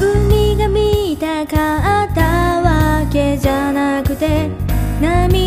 涙が見たかったわけじゃなくて涙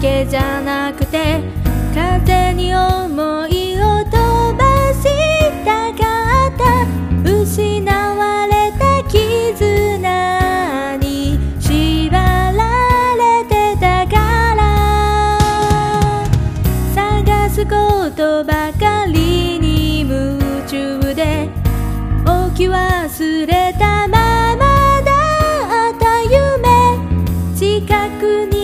けじゃなくて風に思いを飛ばしたかった。失われた絆に縛られてたから。探すことばかりに夢中で置き忘れたままだった夢。近くに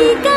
América.